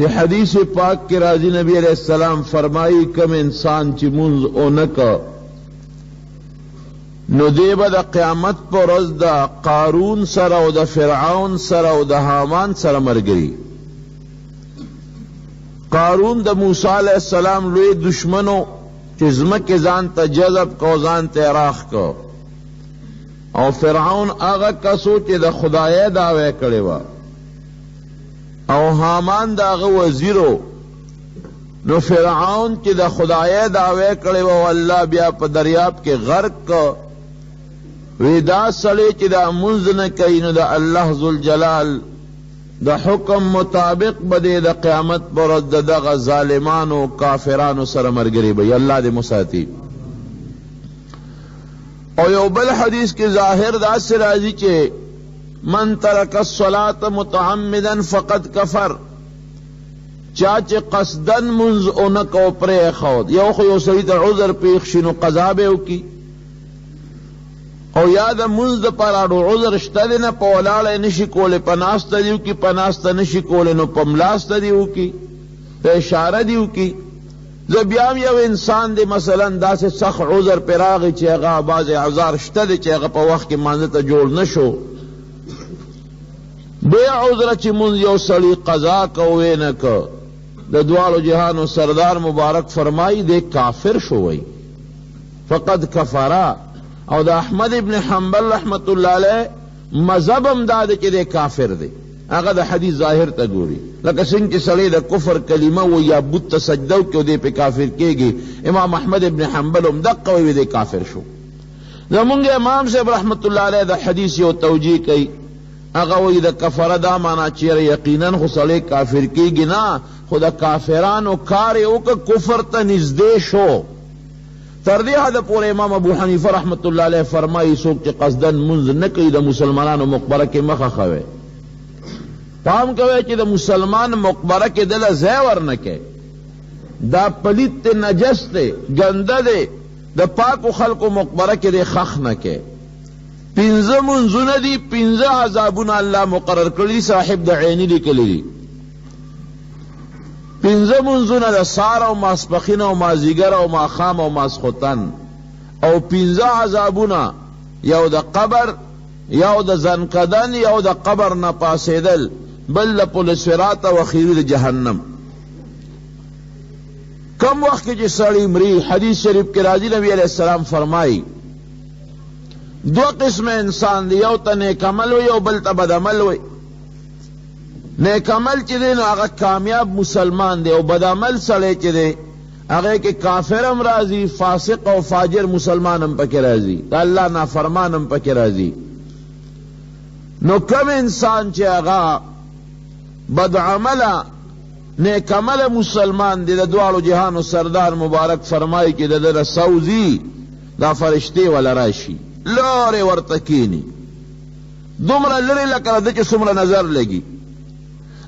چې حدیث پاک کې راځي نبی علیه السلام فرمایي کوم انسان چې مونځ اونکه نو دی به د قیامت په ورځ د قارون سره او د فرعون سره او د هامان سره ملګري قارون د موسی علیه السلام لوی دشمنو چې ځمکې ځان ته جذب کو ځان ته راخ کو او فرعون هغه کسو چې د خدای دعوی کړې وه او هامان د هغه وزیر و، نو فرعون چې د خدایۍ دعوی کړې وه او الله بیا په دریاب کې غرق که، وی دا سړی چې دا مونځ نه کوي نو د الله ذوالجلال د حکم مطابق به دی د قیامت پر ورځ د دغه ظالمانو او کافرانو سره ملګری به الله دې مساتي او یو بل حدیث کې ظاهر داسې راځي چې من ترک الصلاة متعمدا فقد کفر چا چې قصدن منز اونکو پرې خود یو خو یو سړي ته عذر پیښ شي نو قضا به وکړي او یا د منز د پراډو عذر شته دی نه په ولاړه نشي کولی په ناسته دی وکړي په ناسته نشي کولی نو په ملاسته دی وکړي په اشاره دی وکړي زه بیا هم یو انسان دی مثلا داسې سخت عذر پرې راغی چې هغه بعضې اعذار شته دی چې هغه په وخت کې مانځه ته جوړ نه شو بې عذره چې مونځ یو سړي قضا که ویې نه که د دواړو جهانو سردار مبارک فرمایي دی کافر شوی فقد کفرا او د احمد ابن حنبل رحمت الله علیه مذهب هم دا دی چې دی کافر دی هغه د حدیث ظاهر ته ګوري لکه څنګه چې سړی د کفر کلمه و یا بت ته سجده وکړي او دی پې کافر کېږي امام احمد ابن حنبل هم دقه ووي دی کافر شو زمونږ امام صاحب رحمت الله علیه د حدیث یو توجیه کوي هغه وایي د کفره دا معنا چیرې یقینا خو سړی کافر کېږي نه خو د کافرانو کار یې وکړه کفر ته نږدې شو تر دې حده پورې امام ابو حنیفه رحمت الله علیه فرمایي څوک چې قصدن لمونځ نه کوي د مسلمانانو مقبره کې مه ښخوئ پام کوئ چې د مسلمان مقبره کې دله ځای ورنه کوئ دا پلیت دی نجس دی ګنده دی د پاکو خلکو مقبره کې دی ښخ نه کوئ پنځه منځونه دي پنځه عذابونه الله مقرر کړي صاحب د عیني لیکلی دي پنځه منځونه د سار او ماسپخین او مازیګر او ماخام او ماسخوتن او پنځه عذابونه یو د قبر یو د زنکدن یو د قبر نه پاسېدل بل د پل صراط او اخیری د جهنم کم وخت کې چې سړی مري حدیث شریف کې راځي نبی علیه السلام فرمایي دوه قسمه انسان دی یو ته نیک عمل وي او بل ته بد عمل وي نیک عمل چې دی نو هغه کامیاب مسلمان دی او بد عمل سړی چې دی هغه کې کافر هم راځي فاسق او فاجر مسلمان هم پکې راځي د الله نافرمان هم پکې راځي نو کم انسان چې هغه بد عمله نیک عمله مسلمان دی د دواړو جهانو سردار مبارک فرمایي چې د ده نه سوځي دا فرشتې وله راشي لارې ورته کیني دومره لرې لکه له ده چې څومره نظر لګي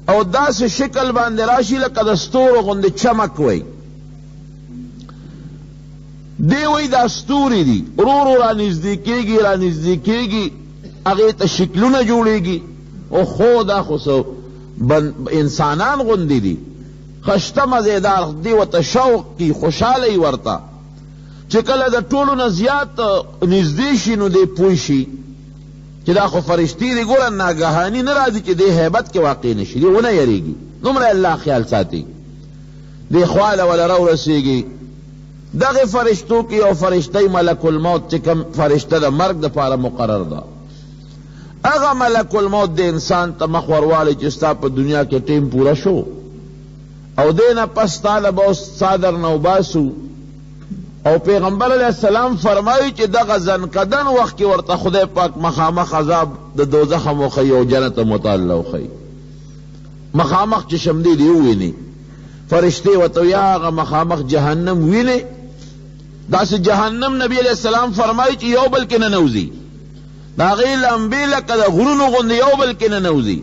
او داسې شکل باندې راشي لکه د ستورو غوندې چمک وای دی وای دا ستوري دي ورو ورو رانږدې کېږي رانږدې کېږي هغې ته شکلونه جوړېږي او خو دا خو څه انسانان غوندې دي خشته مزیدار دی ورته شوق کی خوشحاله ورته چې کله د ټولو نه زیات نږدې شي نو دی پوه شي چې دا خو فرشتې دي ګوره ناګهاني نه راځي چې دې هیبت کې واقع نه شي دی ونه یریږي دومره الله خیال ساتي دې خواله وله راورسېږي دغه فرشتو کې یو فرشته ملک الموت چې کوم فرشته د مرګ دپاره مقرر ده هغه ملک الموت د انسان ته مخ ورواړي چې ستا په دنیا کې ټیم پوره شو او دې نه پس تاله به اوس څا درنه وباسو او پیغمبر علیه السلام فرمایي چې دغه ځنکدن وخت کې ورته خدای پاک مخامخ عذاب د دوزخ هم وښیي او جنت هم ورته الله وښیي مخامخ چې شمدې دې وویني فرشتې ورته وایي هغه مخامخ جهنم وینې داسې جهنم نبی علیه السلام فرمایي چې یو بل کې ننوځي د هغې لمبې لکه د غرونو غوندې یو بل کې ننوځي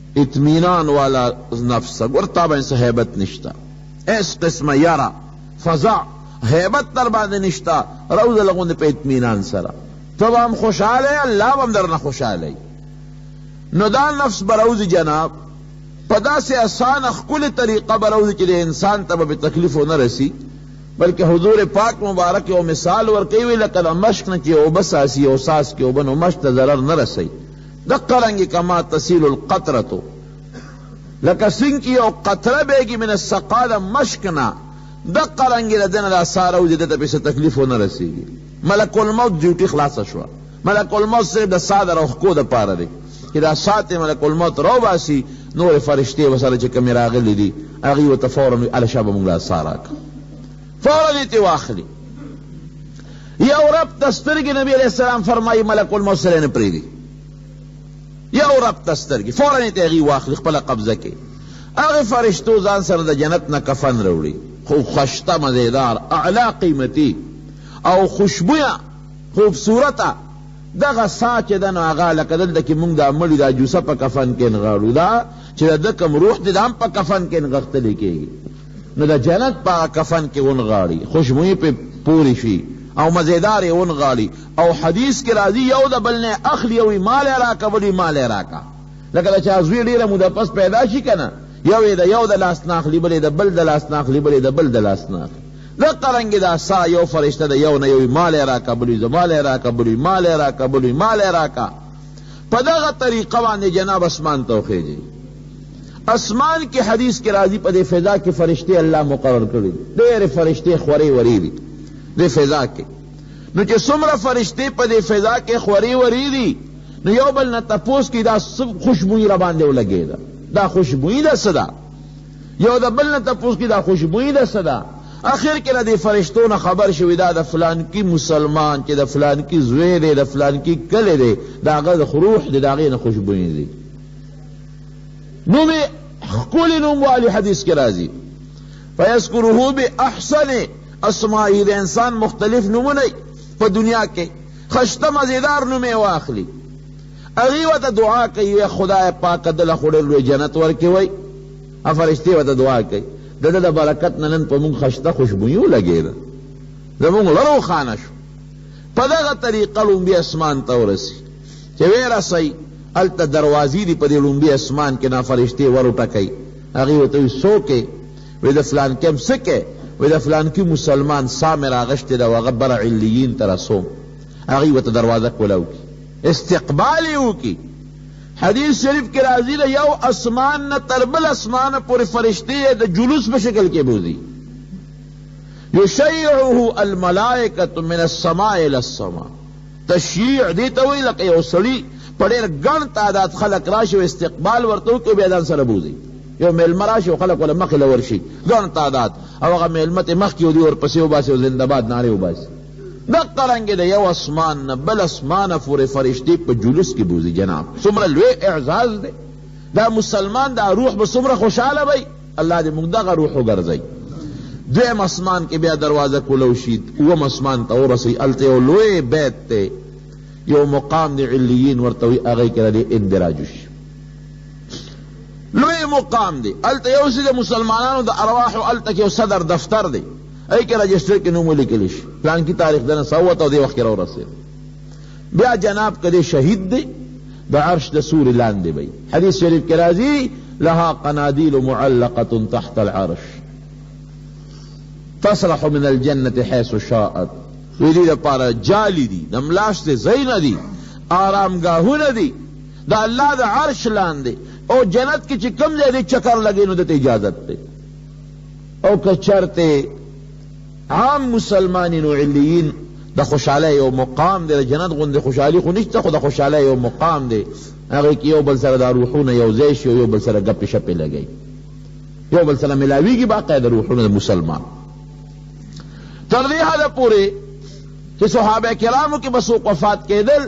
اطمینان والا نفس سه ګور تا باندې څه هیبت نشته هیڅ قسمه یره فضا هیبت در باندې نشته روزه لغوندې په اطمینان سره ته به هم خوشحاله الله به هم درنه خوشحاله نو دا نفس به روزي جناب په داسې اسانه ښکلې طریقه به راوځي چې د انسان ته به تکلیف ونه رسي بلکې حضور پاک مبارک یو مثال ورکوي لکه د مشق نه چې اوبه ساسي او ساس کې اوبه نو مشق ته ضرر نه رسوي دقه رنګ کما تسیل القطرتو لکه سنګ کی یو قطره بیگی من السقا د مشک نه دقه رنګ د دنه دا ساره وځي دته په تکلیف نه رسیږي ملک الموت ډیوټي خلاص شوه ملک الموت صرف د ساده روخکو د پاره دی چې دا سات ملک الموت رو باسي نور فرشتې وسره چې کمی راغلي دي هغوی ورته فورا وایي هله شابه موږ له ساره فوراً یې ترې واخلي. یو رب ته سترګې نبي علیه السلام فرمایي ملک الموت سره نه پرېږدي. یو رب ته سترګې فوراً یې ترې هغوی واخلي خپله قبضه کې هغې فرشتو ځان سره د جنت نه کفن راوړي خو خشته مزیدار اعلی قیمتي او خوشبویه خوبصورته دغه سا چې ده نو هغه لکه دلته کې مونږ دا مړي دا جوسه په کفن کې نغاړو دا چې د ده کوم روح دی دا هم په کفن کې نغښتلی کېږي نو د جنت په هغه کفن کې ونغاړي، خوشبويي پرې پورې شي او مزېدار یې ونغاړي او حدیث کې راځي یو د بل نه یې اخلي او وي ما له راکه ولي ما له راکه لکه د چا زوی ډېره موده پس پیدا شي که نه یو یې د یو د لاس نه اخلي بل یې د بل د لاس نه اخلي بل یې د بل د لاس نه اخلي دغه رنګې دا سا یو فرشته د یو نه یو وي ما له راکه بل وي زما له راکه بل وي ما له راکه بل وي ما له راکه په دغه طریقه باندې جناب اسمان ته وخېژي اسمان کې حدیث کې راځي په دې فضا کې فرشتې الله مقرر کړي ډېرې فرشتې خورې ورې دي دې فضا کې نو چې څومره فرشتې په دې فضا کې خورې ورې دي نو یو بل نه تپوس کې دا خوشبویي را باندې ولګېده دا خوشبویي ده څه ده یو د بل نه تپوس کی دا خوشبوئی ده څه ده اخر کې د فرشتو نه خبر شوی دا د فلانکی مسلمان چې د فلانکی زوی دی د فلانکی کلی دی د هغه روح دی د هغې نه خوشبوئی دی نوم ښکلي نوم والي حدیث کې راځي فیذکره باحسن اسمائه د انسان مختلف نومونه په دنیا کې خشته مزیدار نوم یې واخلي هغوی ورته دعا کوي، وایي، خدای پاکه ده له خو ډېر لوی جنت ورکړي، وایي، او فرشتې ورته دعا کوي، د ده د برکت نه نن په موږ خشته خوشبويي ولګېده، زموږ زړه روښانه شو. په دغه طریقه ړومبي اسمان ته ورسي، چې ویې رسي، هلته دروازې دي، په دې ړومبي اسمان کې نه فرشتې ور وټکوي، هغوی ورته وایي، څوک یې؟ وایي، د فلانکي هم څه کوې؟ وایي، د فلانکي مسلمان ساه مې راغشتې ده او هغه بره علیین ته رسوم، هغوی ورته دروازه کولاو کړي. استقبال یې وکړي. حدیث شریف کې راځي له یو اسمان نه تر بل اسمانه پورې فرشتې یې د جلوس په شکل کې بوځي یشیعه الملائکة من السماء الى السماء تشیع دې ته وایي لکه یو سړي په ډېر ګڼ تعداد خلک راشي او استقبال ورته وکړي او بیا ځان سره بوځي یو میلمه راشي او خلک ورله مخې له ورشي ګڼ تعداد او هغه میلمه ترې مخکې او دوی ورپسې وباسي او زندهباد نارې وباسي دقه رنګ د یو اسمان نه بل اسمانه پورې فرشتې په جلوس کې بوزي جناب څومره لوی اعزاز دی دا مسلمان دا روح به څومره خوشحاله وي الله دې موږ دغه روح وګرځوي دویم اسمان کې بیا دروازه کولو شي اووم اسمان ته ورسي هلته یو لوی بیت دی یو مقام د علیین ورته وي هغه کې را دې اندراج شي لوی مقام دی هلته یو څه د مسلمانانو د ارواحو هلته کې یو صدر دفتر دی ای که رجسټر کې نوم ولیکل شي پلانکي تاریخ دنه څه ووته او دې وخت کې راورسېد بیا جناب که دې شهید دی د عرش د سوري لاندې به حدیث شریف کې راځي لها قنادیل معلقه تحت العرش تسرح من الجنة حيث شاءت وی دی لپاره جالی دی د ملاش دی ځای نه دی آرامګاهونه دی د الله د عرش لاندې او جنت کې چې کوم ځای دی چکر لګې نو دته اجازت دی او که چرته عام مسلمانین او علیین د خوشحالی یو مقام دی د جنت غوندې خوشحالي خو نشته خو د خوشحالی یو مقام دی هغې کې یو بل سره دا روحونه یو ځای شي او یو بل سره ګپې شپې لګوي یو بل سره ملاویږي باقاعده روحونه د مسلمان تر دې حده پورې چې صحابه کرامو کې به څوک وفات کېدل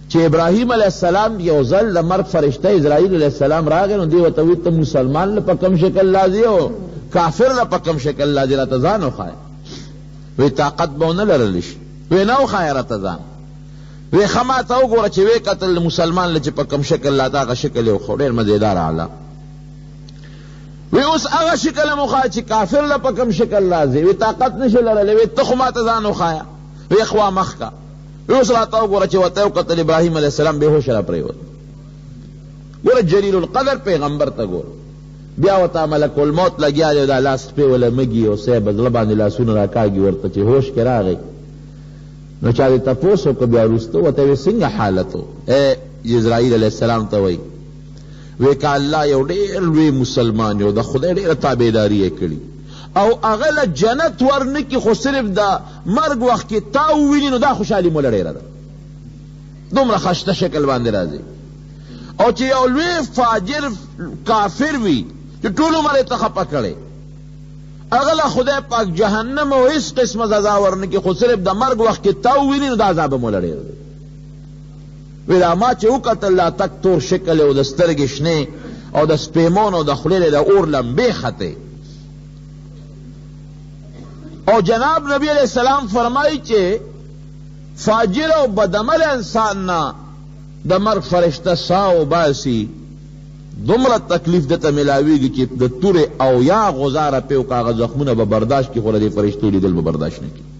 چې ابراهیم علیه السلام یو ځل د مرګ فرشته اسرائیل علیه السلام راغی نو دی ورته وویل ته مسلمان له په کوم شکل راځې او کافر له په کوم شکل راځې راته ځان وښایه وی طاقت به ونه لرلی شي وی نه وښایه راته ځان وی ښه ما ته وګوره چې ویې کتل مسلمان له چې په کوم شکل راته هغه شکل یې وښو ډېر مزېدار اعلی وی اوس هغه شکل هم وښایه چې کافر له په کوم شکل راځې وی طاقت نه شي لرلی وی ته خو ما ته ځان وښایه وی خوا مخ کا اوس راته وګوره چې ورته یې وکتل ابراهیم علیه السلام بېهوشه راپرېوت ګوره جلیل القدر پیغمبر ته ګوره بیا ورته ملک الموت لګیا دی دا لاس پې ولمږي او صاحب د زړه باندې لاسونه راکاږي ورته چې هوش کې راغی نو چا دې تپوس وکړه بیا وروسته ورته وې څنګه حالت و اسرائیل علیه السلام ته وایي وې که الله یو ډېر لوی مسلمان یو د خدای ډېره تابعداري یې کړي او هغه له جنت ور نه کړي خو صرف د مرګ وخت کې تا وویني نو دا خوشحالي مو له ډېره ده دومره خسته شکل باندې راځي او چې یو لوی فاجر کافر وي چې ټول عمر یې ته خفه کړی هغه له خدای پاک جهنم او هېڅ قسمه سزا ورنکړي خو صرف د مرګ وخت کې تا وویني نو دا عذاب مو له ډېره ده وی دا ما چې وکتل دا تک تور شکل او د سترګې شنې او د سپیمون او د خولې د اور لمبې خته او جناب نبی علیہ السلام فرمایي چې فاجر او بدعمل انسان نه د مرګ فرشته ساه وباسي دومره تکلیف دته ملاویږي چې د تورې او یا غزاره په کاغذ زخمونه به برداشت کړي خو د فرشتو لیدل به برداشت نه کړي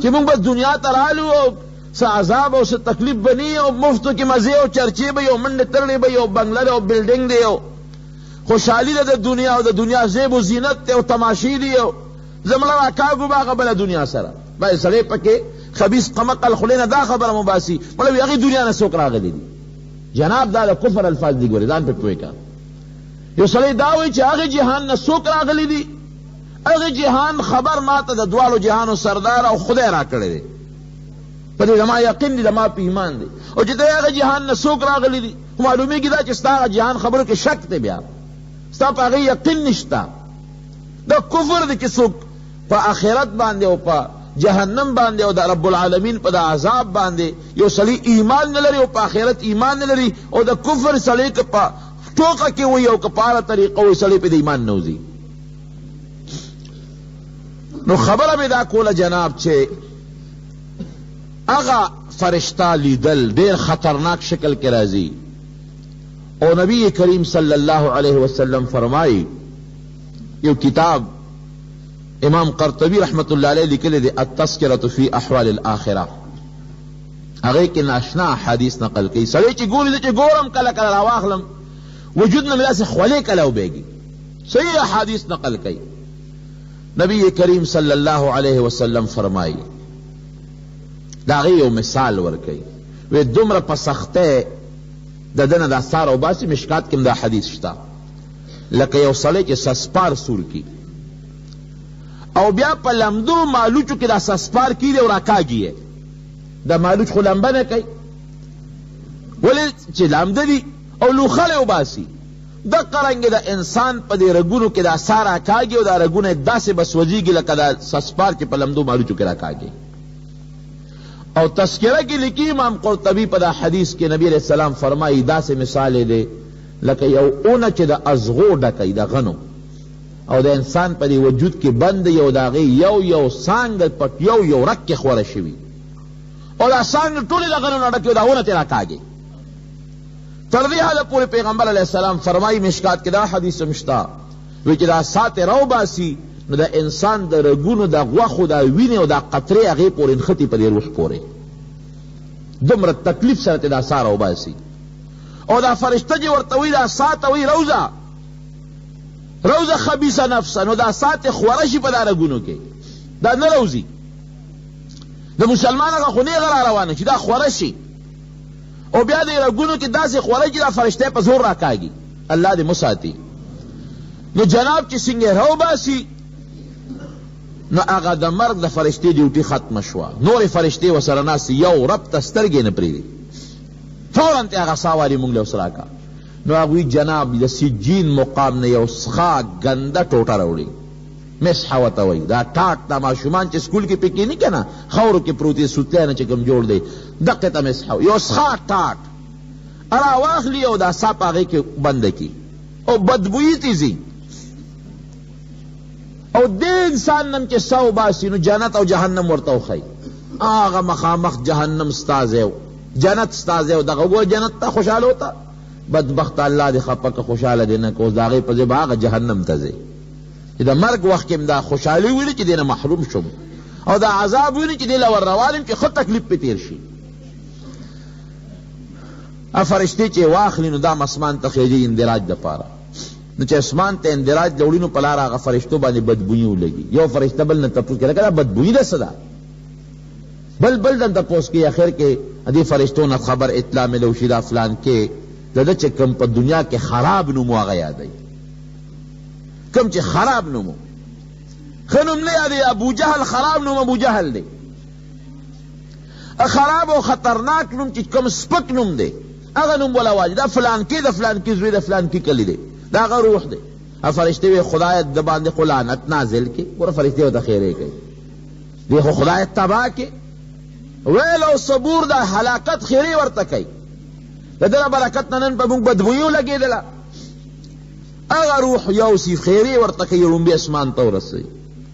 چې موږ بس دنیا ته رالو او څه عذاب او څه تکلیف به نه او مفتو کې مزې او چرچې به یو منډې ترړې به یو بنګله دی او بلډینګ دی او خوشحالي ده د دنیا او د دنیا زیب و زینت دی او تماشې دي او زمړه راکاږو به هغه بله دنیا سره باید سړی پکې خبیث قمقل خولې نه دا خبره مو باسي مړه وي هغې دنیا نه څوک راغلي دي جناب دا د کفر الفاظ دي ګورې ځان پې پوه یو سړی دا وایي چې هغې جهان نه څوک راغلي دي هغه جهان خبر ما ته د دواړو جهانو سردار او خدای راکړی دی په دې زما یقین دی زما په ایمان دی او چې د هغه جهان نه څوک راغلی دي خو معلومېږي دا چې ستا هغه جهان خبرو کې شک دی بیا ستا په هغې یقین نشته دا کفر دی چې څوک په آخرت باندې او په جهنم باندې او د رب العالمین په د عذاب باندې یو سړی ایمان نه لري او په آخرت ایمان نه لري او د کفر سړی که په ټوقه کې وي او که په هره طریقه وي سړی پې د ایمان نه وځي نو خبره به دا کوله جناب چې هغه فرشتہ لیدل ډیر خطرناک شکل کې راځي او نبی کریم صلی الله علیه وسلم فرمایي یو کتاب امام قرطبی رحمت الله علیه لیکلی دی التذکرة فی احوال الاخره هغه کې ناشنا حدیث نقل کوي سړی چې ګوري چې ګورم کله کله راواخلم وجود نه مې داسې خولې کله وبېږي صحیح احادیث نقل کئی نبی کریم صلی اللہ علیہ وسلم فرمائی دا غی یو مثال ورکی وی دمر پا سخته د دنه دا سار او باسی مشکات کم دا حدیث شتا لکه یو سړی چې سسپار سور کی او بیا په لمدو مالوچو کې دا سسپار کی دی او راکاږي دا مالوچ خو لمبه نه کوي ولې چې لامده دي او لوخړې وباسي دقه رنګ د انسان په دې رګونو کې دا سا راکاږي او دا رګونه یې داسې به سوځېږي لکه دا سسپار چې په لمدو ماریچو کې راکاږي او تذکره کې لیکي امام قرطبي په دا حدیث کې نبی علیه السلام فرمایي داسې مثال یې دی لکه یو اونه چې د ازغو ډکی د غنو او د انسان په دې وجود کې بند یو د هغې یو یو څانګه په یو یو رک کې خوره شوي او دا څانګې ټولې د غنو نه ډکې او دا ونه ترې راکاږي تر دې حاله پورې پیغمبر علیه السلام فرمایي مشکات کې دا حدیث هم شته وایي چې دا سات یې راوباسي نو د انسان د رګونو د غوښو دا وینې او دا قطرې هغې پورې نښتي په دې روح پورې دومره تکلیف سره ترې دا سا راوباسي او دا فرشته چې ورته وایي دا سا ته وایي روزه روزه خبیثه نفسه نو دا سا ترې خوره شي په دا رګونو کې دا نه روزي د مسلمان هغه خو نه غلا روانه شي دا خوره شي او بیا دی رګونو کې داسې خوره چې دا فرشته په زور راکاږي الله دې مساتي نو جناب چې څنګه راوباسي نو هغه د مرګ د فرشتې ډیوټي ختمه شوه نورې فرشتې ورسره ناستې یو رب ته سترګې نه پرېږدي فورا ته هغه ساه والي موږ له اوس راکړه نو هغوی جناب د سجین مقام نه یو څښاک ګنده ټوټه راوړي مسحه ورته وایي دا ټاټ دا ماشومان چې سکول کې پې کیني که نه خاورو کې پروت دی سوتلی نه چې کوم جوړ دی دقې ته مسحه یو څښا ټاټ را واخلي او دا سا په هغې کې بنده کړي او بدبویي ترې ځي او دې انسان نم چې سا وباسي نو جنت او جهنم ورته وښایي هغه مخامخ جهنم ستا ځای و جنت ستا ځای و دغه وګوره جنت ته خوشحاله وته بدبخت الله دې خفه که خوشحاله دې نه که اوس د هغې په ځای به هغه جهنم ته ځې چې د مرګ وخت کې دا خوشحالي ویني چې دینه محروم شوم او دا عذاب ویني چې دې له ور روان یم چې ښه تکلیف پې تېر شي ا فرشتې چې واخلي نو دا اسمان ته خېږي اندراج دپاره نو چې اسمان ته اندراج لوړي نو په لار هغه فرشتو باندې بدبویي ولګي یو فرشته بل نه تپوس کوي لکه دا بدبویي ده څه ده بل بل دن تپوس کوي اخر کې دې فرشتو نه خبر اطلاع ملو شي دا فلان کې د ده چې کوم په دنیا کې خراب نوم هغه یادوي کوم چې خراب نومو ښه نوم نه یادوي ابو جهل خراب نوم ابو جهل دی خراب او خطرناک نوم چې کوم سپک نوم دی هغه نوم ولا واجب دا فلان کې د فلان کې زوی د فلان کې کلی دی دا هغه روح دی فرشتې وې خدای د باندې خو لعنت نازل کې ګوره فرشتې ورته خیرې کوي دی خو خدای تباه کې ویل او صبور د هلاکت خیرې ورته کوي د دغه برکت نه نن په موږ بدبویو لګېدله هغه روح یوسي خیرې ورته کوي ړومبی اسمان ته ورسوي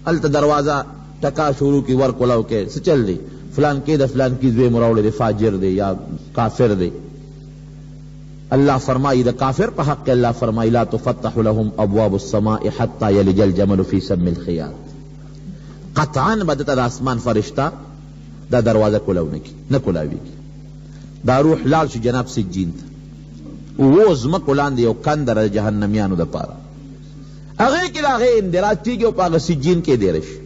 هلته دروازه ټکا شروع کړي ور کولاو کوي څه چل دی فلانکې د فلانکي زوی مو راوړی دی فاجر دی یا کافر دی الله فرمایي د کافر په حق الله فرمایي لا تفتح لهم ابواب السماء حتی یلج الجمل فی سم الخیاط قطعا به دته د اسمان فرشته دا دروازه کولاو نه کولاویږي دا روح لاړ شو جناب سجین ته اوو ځمکو لاندې یو کنده ده د جهنمیانو دپاره هغې کې د هغې اندراج کېږي او په هغه سجین کې دېره شي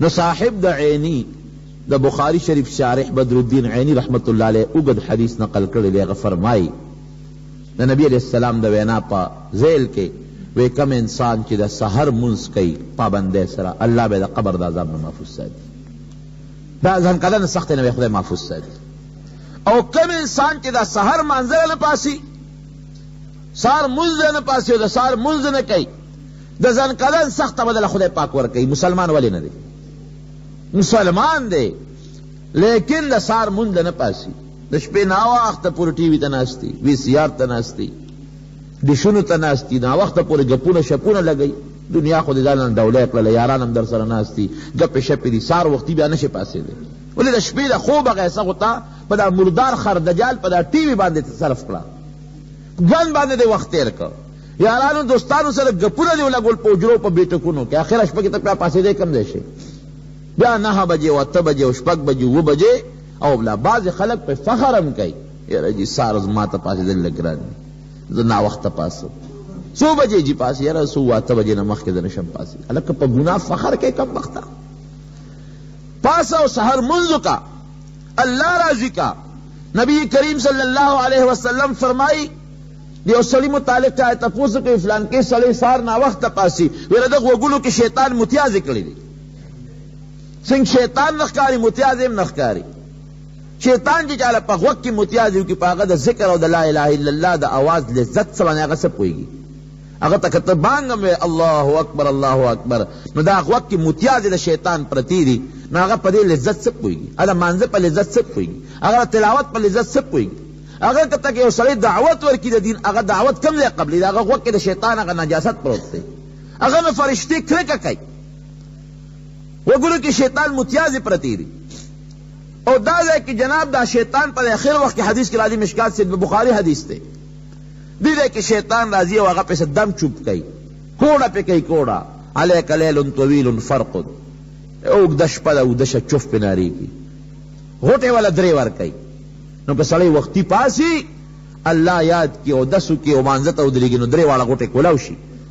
نو صاحب د عیني د بخاری شریف شارح بدرالدین عینی رحمت الله علیه اوږد حدیث نقل کړی دی هغه فرمایي د نبی علیه السلام د وینا په ذیل کې وی کم انسان چې د سحر منځ کوي پابندۍ سره الله به د قبر د عذاب نه محفوظ ساتي دا ځان کلن سخت نه وي خدای محفوظ ساتي او کم انسان چې دا سحر مانځره نه پاسي سار مونځ نه پاسي او د سار مونځ نه کوي د ځان کلن سخته بدله خدای پاک ورکوي مسلمان ولې نه دی مسلمان دی لیکن د سار مونځ نه پاسي د شپې ناوخته پورې ټي وي ته ناست دی وي سي آر ته ناست دی ډیشونو ته ناست دي ناوخته پورې ګپونه شپونه لګوي دنیا خو دې ځان نه ډولی کړله یاران هم در سره ناست دي ګپې شپې دي سهار وختي بیا نه شي پاڅېدی ولې د شپې د خوبه غیسه خو تا په دا مردار خردجال په دا ټي وي باندې صرف کړه ګن باندې دې وخت تېر کړ یارانو دوستانو سره ګپونه دې ولګول په حجرو په بیټکونو کې اخره شپه کې ته بیا پاڅېدی کم ځای شي بیا نهه بجې او اته بجې او شپږ بجې اووه بجې او بلا بعضې خلک پرې فخر هم کوي. یاره جي سهار زما ته پاڅېدل لږ ګران دي، زه ناوخته پاڅم. څو بجې جي پاڅې؟ یاره څو اوه اته بجې نه مخکې زه نه شم پاڅېدلی. هلکه په ګناه فخر کوې کمبخته! پاڅه او سحر لمونځ وکړه، الله راضي کړه. نبي کریم صلی الله علیه وسلم فرمایي د یو سړي متعلق چا تپوس کوي فلانکی سړی سهار ناوخته پاڅي ویره ده غوږونو کې شیطان متیازې کړي دي څنګه شیطان نه ښکاري متیازې هم نه ښکاري شیطان چې چاله په غوږ کې متیازې وکړي په هغه د ذکر او د لا اله الا الله د اواز لذت څه باندې هغه څه پوهېږي هغه ته که ته بانګ هم الله اکبر الله اکبر نو دا غوږ کې متیازې د شیطان پرتې دي نو هغه په دې لذت څه پوهېږي هغه د مانځه په لذت څه پوهېږي هغه د تلاوت په لذت څه پوهېږي هغه که ته که یو سړی دعوت ورکړي د دین هغه دعوت کم دی قبلي د هغه غوږ کې د شیطان هغه نجاست پروت دی هغه نه فرشتې کرکه کوي وګړو کې شیطان متیازې پرتې دي او دا ځای کې جناب دا شیطان په اخر وخت کې حدیث کې راځي مشکات سید بخاری حدیث دی دې ځای کې شیطان راځي او هغه پسې دم چوپ کوي کوړه پې کوي کوړه علیک لیل طویل فرق اوږده شپه ده اوږده شه چوف پې نارېږي غوټې والا درې ورکوي نو که سړی وختي پاسي الله یاد کې اودس وکړي او مانځه ته ودرېږي نو درې واړه غوټې کولاو شي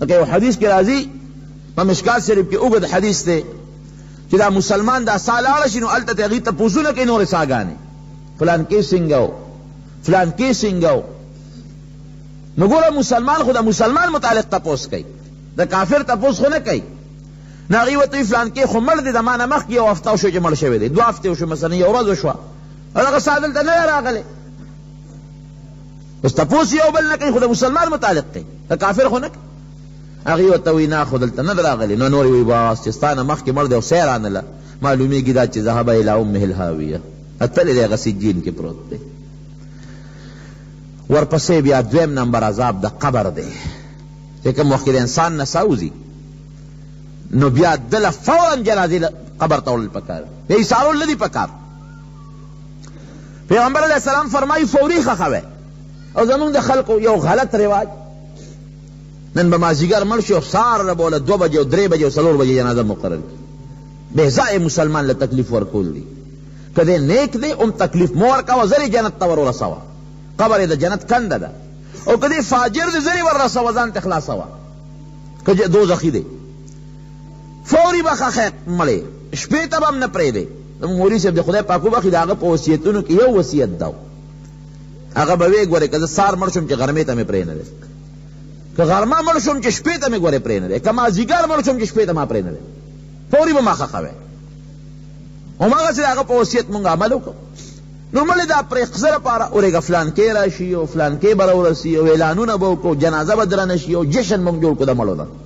لکه یو حدیث کې راځي په مشکات شریف کې اوږد حدیث دی چې دا مسلمان دا سا لاړه شي نو هلته ته هغوی تپوسونه کوي نورې ساګانې فلان کې څنګه و فلان کې څنګه و نو ګوره مسلمان خو د مسلمان متعلق تپوس کوي د کافر تپوس خو نه کوي نو هغوی ورته وایي فلان کې خو مړ دی د ما نه مخکې یو هفته وشو چې مړ شوی دی دوه هفتې وشو مثلا یو ورځ وشوه هغه سا دلته نه راغلی اوس تپوس یو بل نه کوي خو د مسلمان متعلق کوي د کافر خو نه کوي هغوی ورته وایي نه خو دلته نه ده راغلې نو نور یې وایي باس چې ستا نه مخکې مړ دی او سیر رانله معلومېږي دا چې ذهب الی امه الهاویه اتلې دی هغه سجین کې پروت دی ورپسې بیا دویم نمبر عذاب د قبر دی چې کوم وخت کې د انسان نه ساه وځي نو بیا دله فورا جنازې قبر ته وړل پکار دی ایسارول نه دي پکار پیغمبر علیه السلام فرمایي فوري خخوي او زمونږ د خلکو یو غلط رواج نن به مازیګر مړ شي او سهار به وله دوه بجې او درې بجې او څلور بجې جنازه مقرر کړي بېځایه مسلمان له تکلیف ورکول دي که دی نیک دی هم تکلیف مه ورکوه زر یې جنت ته ور ورسوه قبر یې د جنت کنده ده او که دی فاجر دی زر یې ور رسوه ځان ته خلاصوه که دوزخي دی فوري به ښخی مړې شپې ته به هم نه پرېږدی زموږ مولوي صاحب د خدای پاک وبخښي د هغه په وصیتونو کې یو وصیت دا هغه به وې ګورې که زه سار مړ شم چې غرمې ته مې پرې نه دی که غرمه مړ شم چې شپې ته مې ګورې پرې نه دی که مازدیګر مړ شم چې شپې ته ما پرې نه دی فوري به ما ښخوی هماغسې د هغه په وصیت مونږ عمل وکړو نو مړې دا پرېښځه لپاره ورېږه فلانکې راشي او فلانکې به راورسي او اعلانونه به وکړو جنازه به درنه شي او جشن مونږ جوړ کړو د مړو نه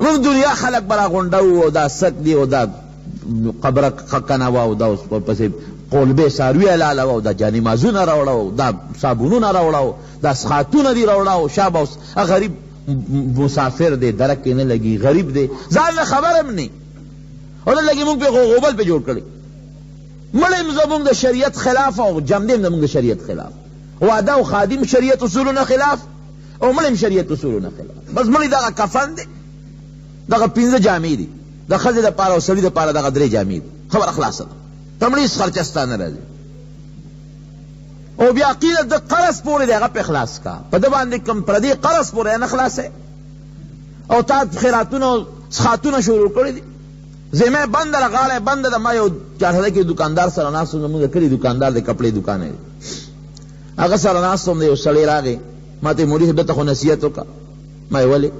موږ دنیا خلک به راغونډوو او دا سک دی او دا قبره کنوه او دا پسې قولبې څاروي حلاله وه او دا جاني مازونه راوړه او دا صابونونه راوړه او دا سخاتونه دي راوړه او شا به غریب مسافر دی درک کې نه لګي غریب دی ځان له خبره هم نه او نه لګي موږ پې غوغوبل پې جوړ کړی مړی هم زموږ د شریعت خلاف او جمدې هم زموږ د شریعت خلاف واده او خادم شریعت اصولونه خلاف او مړی هم شریعت اصولو نه خلاف بس مړی دغه کفن دی دغه پنځه جامې دي د ښځې دپاره او سړي دپاره دغه درې جامې دي خبره خلاصه ده په مړي هېڅ خرچه ستا نه راځي او بیا قیل د قرض پورې دی هغه پې خلاص کا په ده باندې کوم پردی قرض پورې نه خلاصوې او تا خیراتونه او څښاتونه شروع کړي دي زمه بند را غاړه بند د ما یو چارهده کې دکاندار سره ناس زموږ کلی دکاندار د کپړې دکان دی هغه سره ناست وم، یو سړی راغی، ما ته یې مولوي صاحب ده ته خو نصیحت وکړه. ما یې ولې؟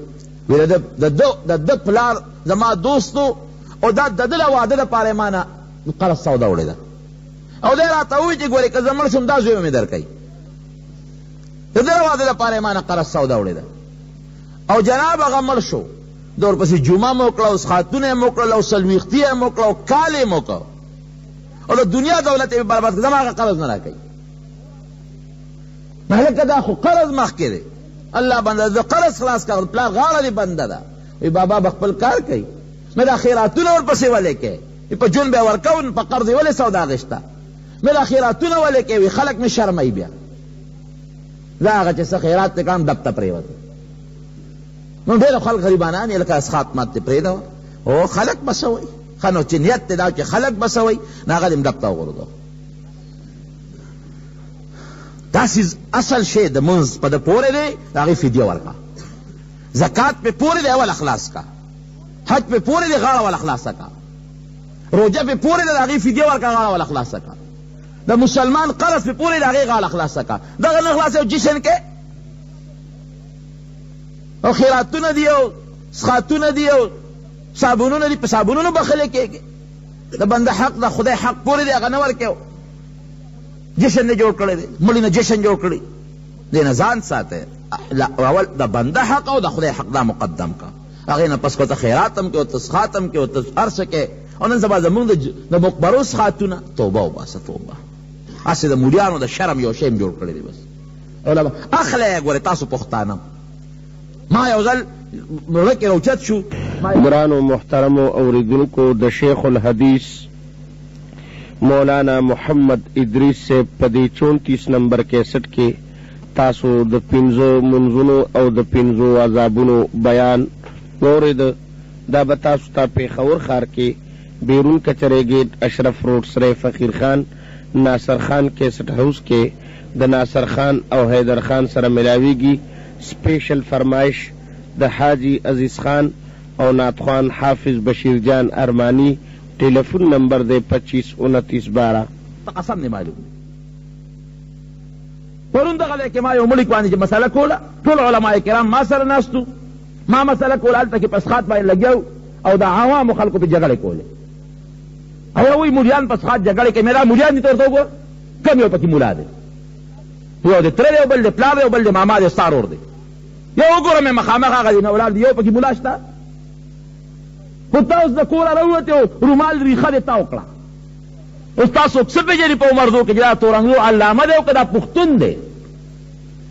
ویل د ده د ده پلار زما دوست و او دا د ده د واده لپاره ما نه قرض سودا وړې ده او دی راته وویل چې ګورې که زه مړ شم دا زوی به مې درکوي د ده د واده لپاره ما نه قرض سودا وړې ده او جناب هغه مړ شو د ورپسې جمعه مو وکړه اوس خاتونه یې مو کړل او څلوېښتي یې مو کړه او کال یې مو کړ او د دنیا دولت یې برباد کړ زما هغه قرض نه راکوي بلکه دا خو قرض مخکې دی الله بنده د قرض خلاص کړ پلار غاړه دې بنده ده وی بابا به خپل کار کوي نو دا خیراتونه ورپسې ولې کوي په جون به ورکوو نو په قرض یې ولې سودا اخېسته نو دا خیراتونه ولې کوي خلک مې شرموي بیا دا هغه چې څه خیرات دی کړم ډب ته پرېوت نو ډېر خلک غریبانان یې لکه اسخاط مات دې پرېږده او خلک بسوئ ښه نو چې نیت دی دا چې خلک بسوئ نو هغه دې هم ډب ته وغورځوه داسې اصل شی د منځ په د پورې دی د هغې فدیه ورکړه زکات پې پورې دی اول خلاص کا حج پې پورې دی غاړه وله خلاصه کا روژه پې پورې دی د هغې فدیه ورکړه غاړه وله خلاصه کا د مسلمان قرض پې پورې دی هغې غاړه خلاصه کا دغه نه خلاصه جشن کې او خیراتونه دي او سخاتونه دي او صابونونه دي په صابونونو بخښلی کېږي د بنده حق د خدای حق پورې دی هغه نه ورکوي جشن نه جوړ کړی دی مړي نه جشن جوړ کړي دی نه ځان ساته اول د بنده حق او د خدای حق دا مقدم کا هغې نه پس کوته خیرات هم کې ورته سخات هم کې ورته هر څه کې او نن سبا زمونږ د مقبرو سخاتونه توبه وباسه توبه هسې د مولیانو د شرم یو شی هم جوړ کړی دی بس علما اخلی یې ګورې تاسو پښتانه ما یو ځل مړه کې راوچت شو ګرانو محترمو اوریدونکو د شیخ الحدیث مولانا محمد ادریس صاحب په دې چونتیس نمبر کیسټ کې تاسو د پنځو منځونو او د پنځو عذابونو بیان واورېد دا به تاسو ته پېښور ښار کې بیرون کچرې ګېټ اشرف روډ سره فقیر خان ناصر خان کیسټ هاوس کې د ناصر خان او حیدر خان سره ملاویږي، سپیشل فرمایش د حاجي عزیز خان او نعت خوان حافظ بشیر جان ارماني ټیلفون نمبر دی پچیس انتیس بارا. په قسم دی معلوم دی پرون دغه ځای کې ما یو ملک باندې چې مسله کوله ټول علماء کرام ما سره ناست وو ما مسله کوله هلته کې په سخات باندې لګیا او د عوامو خلکو پې جګړې کولې ایا وی مولیان په سخات جګړه کې میرا مولیان دي تورته وګور کم یو پکې مولا دی یو د تر یو بل د پلار یو بل د ماما د ستارور دی یو وګوره مې مخامخ هغه دی نه ولاړ یو پکې مولا شته خو تا اوس د کوره راووتې او رومال ریښه دې تاو کړه اوس تاسو څه پېژني په عمرزو کې چې دا تورنګلو علامه دی او که دا پښتون دی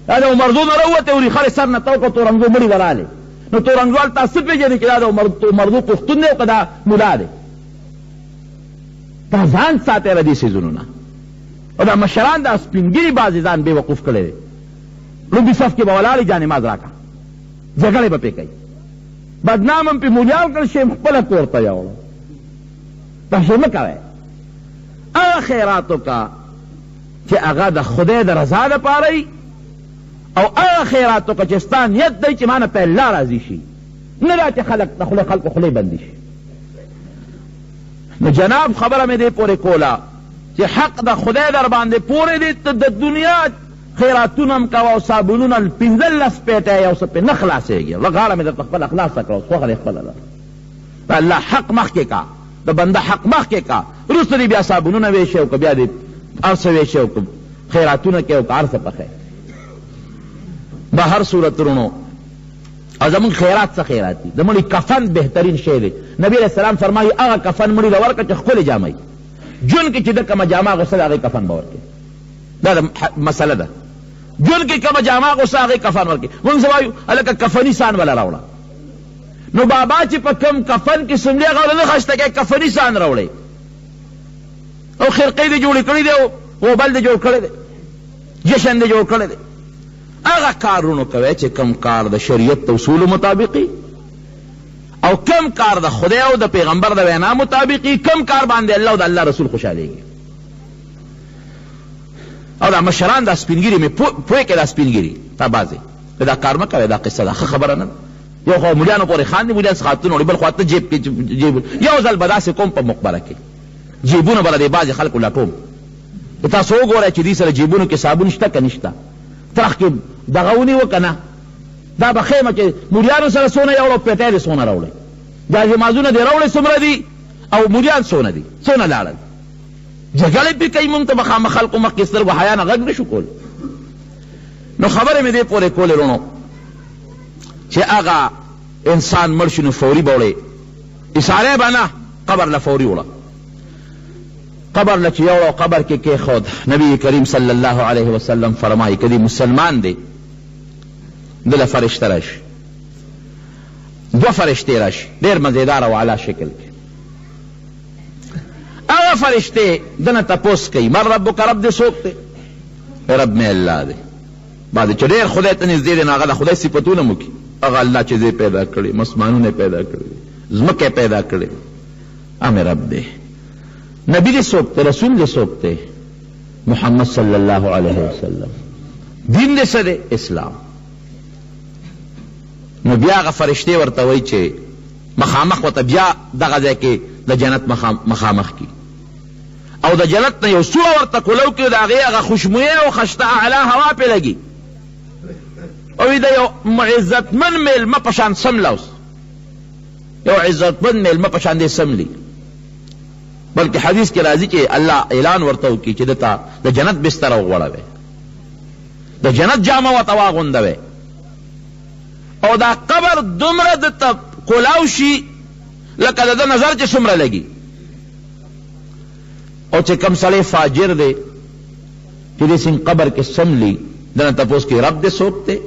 دا د عمرزو نه راووتې او ریښه دې سر نه تاو کړه تورنګلو مړي ورالې نو تورنګلوال تا څه پېژني چې دا د عمرزو پښتون دی او که دا ملا دی دا ځان ساتی له دې څیزونو نه او دا مشران دا سپینګیري بعضې ځان بې وقوف کړی دی لومبي صف کې به ولاړې جانماز راکړه جګړې به پې کوي بدنام هم پې مولیان کړ شیم خپله کور ته یوړو تاسې مه کوئ هغه خیرات وکړه چې هغه د خدای د رضا دپاره او هغه خیرات وکړه چې ستا نیت دی چې ما نه په الله راضي شي نه دا چې خلک د خولې خلکو خولې بندې شي نو جناب خبره مې دې پورې کوله چې حق د خدای در باندې پورې دی ته د دنیا خیراتونه هم کوه او صابونونه پنځلس پېټه یې او څه پې نه خلاصېږي زه غاړه مې درته خپله خلاصه کړه اوس خوښه دې خپله ده د الله حق مخکې کا د بنده حق مخکې کا وروسته دې بیا صابونونه ویشي او که بیا دې هر څه ویشي او که خیراتونه کوي او که هر څه پخی به هر صورت رونو او زمونږ خیرات څه خیرات دي د مړي کفن بهترین شی دی نبی علیه السلام فرمایي هغه کفن مړي له ورکړه چې ښکلې جامه وي جون کې چې د کومه جامه اغوسته ده هغې کفن به ورکړي دا د مسله ده جون کې کومه جامه اغوسته هغې کفن ورکړي مونږ څه وایو هلکه کفني سان وله راوړه نو بابا چې په کم کفن کې سملي هغه وله نه خشته کوي کفني سان راوړی او خرقې دې جوړې کړې دی او بل دې جوړ کړی دی جشن دې جوړ کړی دی هغه کارونو کوی چې کوم کار د شریعت د اصولو مطابق وي او کوم کار د خدای او د پیغمبر د وینا مطابق وي کوم کار باندې الله او د الله رسول خوشحالېږي او دا مشران دا سپینګیري مې پوه کې دا سپینګیري دا بعضې دا کار مه کوی دا قصه ده ښه خبره نه ده یو خو ملیانو پورې خاندي ملیان څخه هاتونه وړي بل خو هاته جیب کې جیب یو ځل به داسې کوم په مقبره کې جیبونه به د بعضې خلکو لټوم ته تاسو وګورئ چې دوی سره جیبونو کې صابون شته که نشته ترخ کې دغه ونیو که نه دا به ښه یم چې موریانو سره څونه یې وړو پیټی دې څونه راوړی دا جمازونه دې راوړی څومره دي او موریان څونه دي څونه لاړل جګړې پې کوي مونږ ته به خامخ خلکو مخکې سترګو حیا نه غږ نه شو کولی نو خبرې مې دې پورې کولې وروڼو چې هغه انسان مړ شي نو فوري به وړی اشاره به نه قبر له فوري وړه قبر له چې یوړ او قبر کې کېښود، نبي کریم صلی الله علیه وسلم فرمایي که دی مسلمان دی ده له فرشته راشي دوه فرشتې راشي ډېر مزېدار او اعلی شکل کې هغه فرشتې دنه تپوس کوي من ربک رب دې څوک دی رب مې الله دی بعد چې ډېر خدای ته نږدې دی نو هغه د خدای صفتونه مو کوي هغه الله چې زه پیدا کړی مسمانونه پیدا کړی ځمکه پیدا کړی امې رب دی نبی دې څوک دی رسول دې څوک دی محمد صلی الله علیه وسلم دین دې څه دی اسلام نو بیا هغه فرشتې ورته وایي چې مخامخ ورته بیا دغه ځای کې د جنت مخامخ کی او د جنت نه یو سوړه ورته کولو کې د هغې هغه خوشبویې او خشته اعلی هوا پې لګي او د یو عزتمن میلمه په شان سمله اوس یو عزتمن میلمه په شان دې سملي بلکې حدیث کې راځي چې الله اعلان ورته وکړي چې دته د جنت بستر وغوړوي د جنت جامه ورته واغوندوي او دا قبر دومره دته کولاو شي لکه د ده نظر چې څومره لګي او چې کم سړی فاجر دی چې دې سین قبر کې څملي دنه تپوس کې رب دې څوک دی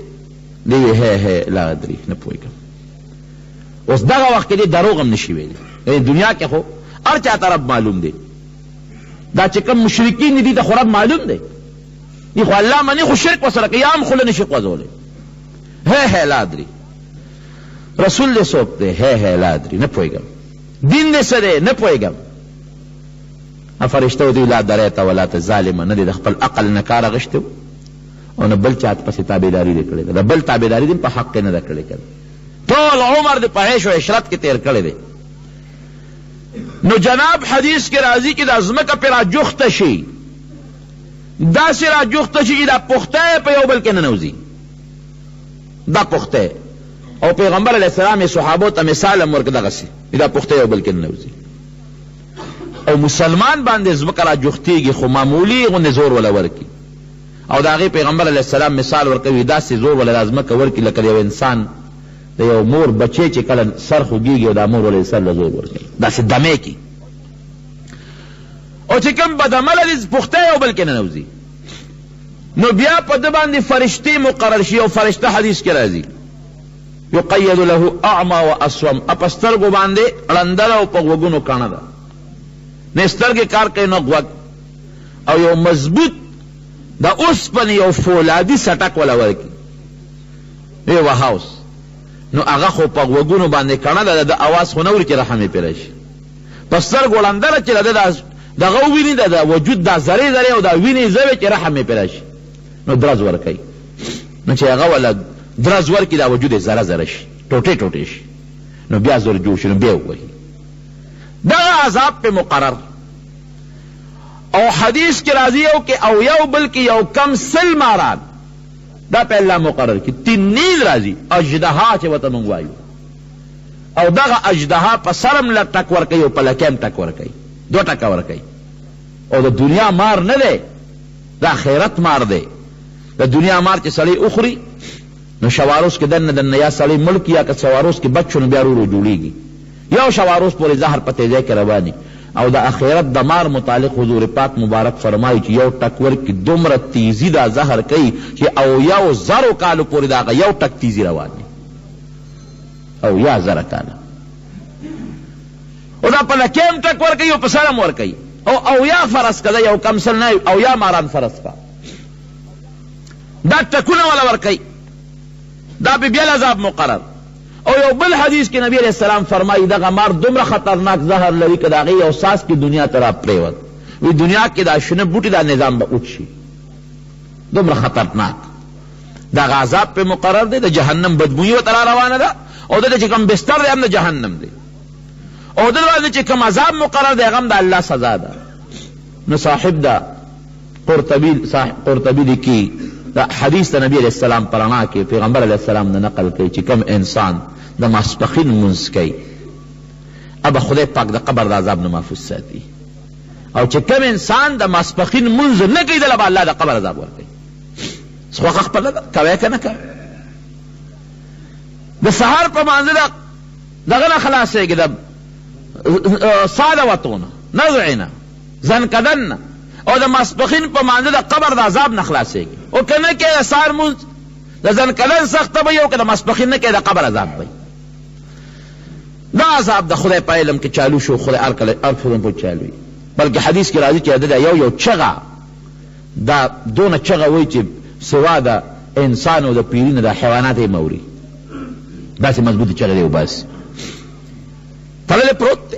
دی هه هه لا ادري نه پوهېږم اوس دغه وخت کې دې دروغ هم نشي ویلی یعنی دنیا کې خو هر چا ته رب معلوم دی دا چې کوم مشرکین دي دي ته خو رب معلوم دی دی خو الله منی خو شرک وسره کوي هم خوله نشي خوځولی هی هی لا دري رسول دې څوک دی هی هی لا دري نه پوهېږم دین دې څه دی نه پوهېږم فرشتو دوی لا درې ته ولا ته ظالمه نه دی د خپل عقل نه کار اخیستی او نه بل چا پسې تابعداري دې کړې ده د بل تابعداري دې په حق کې نه ده کړې کړې ټول عمر دې په عیش او عشرت کې تیر کړی دی نو جناب حدیث کې راځي چې دا ځمکه پرې راجوخته شي داسې راجوخته شي چې دا پخته په یو بل کې ننوځي دا پخته او پیغمبر علیه السلام صحابو ته مثال هم ورکړ دغسې دا پخته یو بل کې ننوځي او مسلمان باندې ځمکه راجوختېږي خو معمولي غوندې زور ولا ورکړي او د هغې پيغمبر عليه السلام مثال ورکوي، داسې زور ولې دا ځمکه ورکړي لکه د يوه انسان د يوه مور بچی چې کله سر خوږيږي او دا مور ولې سر له زور ورکوي داسې دمه کې او چې کوم بدعمله دی پخته یو بل کې ننوځي نو بیا په ده باندې فرشتې مقرر شي او فرشته حدیث کې راځي یقید له اعما و اسوم په سترګو باندې ړنده ده او په غوږونو کاڼه ده نه سترګې کار کوي نه غوږ او یو مضبوط د اوسپنې یو فولادي څټک ولا ورکړي ویې وهه اوس نو هغه خو په غوږونو باندې کڼه ده د اواز خو نه اوري چې رحم یې پرې راشي په سترګو ړنده ده چې د ده دغه وویني د وجود دا ذرې ذرې او دا وینې ځوې چې رحم یې پرې راشي نو درز ورکوي نو چې هغه ولا درز ورکړي دا وجود یې ذره ذره شي ټوټې ټوټې شي نو بیا زور جوړ شي نو بیا ووایي دغه عذاب پې مقرر او حدیث کې راځي یو کې او یو بل کې یو کم سل ماران دا په الله مقرر کې تنین راځي اجدها چې وته مونږ وایو او دغه اجدها په سرم له ټک ورکوي او په لکیم ټک ورکوي دوه ټکه ورکوي او د دنیا مار نه دی د آخرت مار دی د دنیا مار چې سړی وخوري نو شواروس کې دننه دننه یا سړی ملک یا که شواروس کې بچ شو نو بیا ورو جوړېږي یو شواروز پورې زهر په تیزۍ کې روان وي او د اخیرت دمار متعلق حضور پاک مبارک فرمایي چې یو ټک ورکړي دومره تیزي دا زهر کوي چې اویاو زرو کالو پورې د هغه یو ټک تیزي روان وي اویا زره کاله او دا په لکې هم ټک ورکوي او په سر هم ورکوي او اویا فرض که دا یو کم سل نه اویا ماران فرض که دا ټکونه ولا ورکوي دا به بیا عذاب مقرر او یو بل حدیث کې نبی علیه السلام فرمایي دغه مار دومره خطرناک زهر لري که د هغې یو څاڅکی دنیا ته راپرېوت وي دنیا کې دا شنه بوټي دا نظام به اوچ شي دومره خطرناک د هغه عذاب پرې مقرر دی د جهنم بدبویي ورته را روانه ده او دلته چې کوم بستر دی هم د جهنم دی او دلته چې کوم عذاب مقرر دی هغه هم د الله سزا ده نو صاحب ده قرطبي لیکي، دا حدیث د نبي علیه السلام په رڼا کې پیغمبر علیه السلام نه نقل کوي چې کوم انسان د ماسپښین لمونځ کوي هغه خدای پاک د قبر د عذاب نه محفوظ ساتي او چې کوم انسان د ماسپښین لمونځ نه کوي دله به الله د قبر عذاب ورکوي خوښه خپله ده کوی که نه کوی د سهار په مانځه د دغه نه خلاصېږي د ساده وتو نه نزعې نه ځنکدن نه او د ماسپښین په مانځه د قبر د عذاب نه خلاصېږي او که نه کې د سهار مونځ د ځنکدن سخته به وي او که د ماسپښین نه کې د قبر عذاب به دا عذاب د خدای په علم کې چالو شو خدای هر کله هر څه په چالو وي بلکې حدیث کې راځي چې دا یو یو چغه دا دونه چغه وایي چې سوا د انسان او د پیری نه د حیوانات یې موري داسې مضبوطې چغې دی وباسي تړلی پروت دی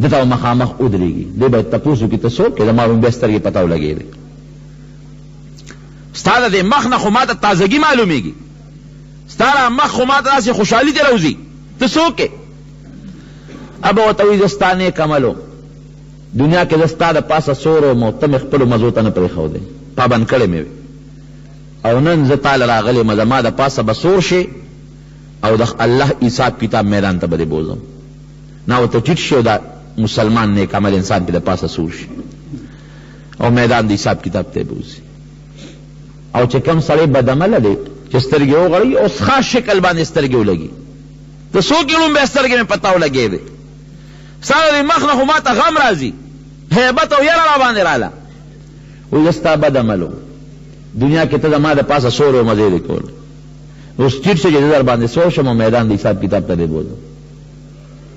ده ته به مخامخ ودرېږي، دی به یې تپوس وکړي، ته څوک یې؟ زما به بیا سترګې په تا ولګېدې. ستا د دې مخ نه خو ما ته تازګي معلومېږي، ستا دا مخ خو ما ته داسې خوشحالي ترې راوځي، ته څوک یې؟ هغه به ورته وایي، زه ستا نیک عمل وم، دنیا کې زه ستا د پاسه سور وم او ته مې خپلو مزو ته نه پرېښودې، پابند کړی مې وې او نن زه تا له راغلی یم، زما د پاسه به سور شې، او د الله حساب کتاب میدان ته به دې بوځم نه او ته ټیټ شې او دا مسلمان نیک عمل انسان پې د پاسه سور شي او میدان د حساب کتاب ته بوځي او چې کم سړی بدعمله دی چې سترګې وغړوي او ښه شکل باندې سترګې ولګي ته څوک یې لومبی سترګې مې په تا ولګې دی ستا د مخ نه خو ما ته غم راځي هیبت او یره را باندې راله وایي زه ستا بدعمل دنیا کې ته زما د پاسه سور او مزې دی کول اوس ټیټ شه چې زه در باندې سور شم او میدان د حساب کتاب ته دې بوځم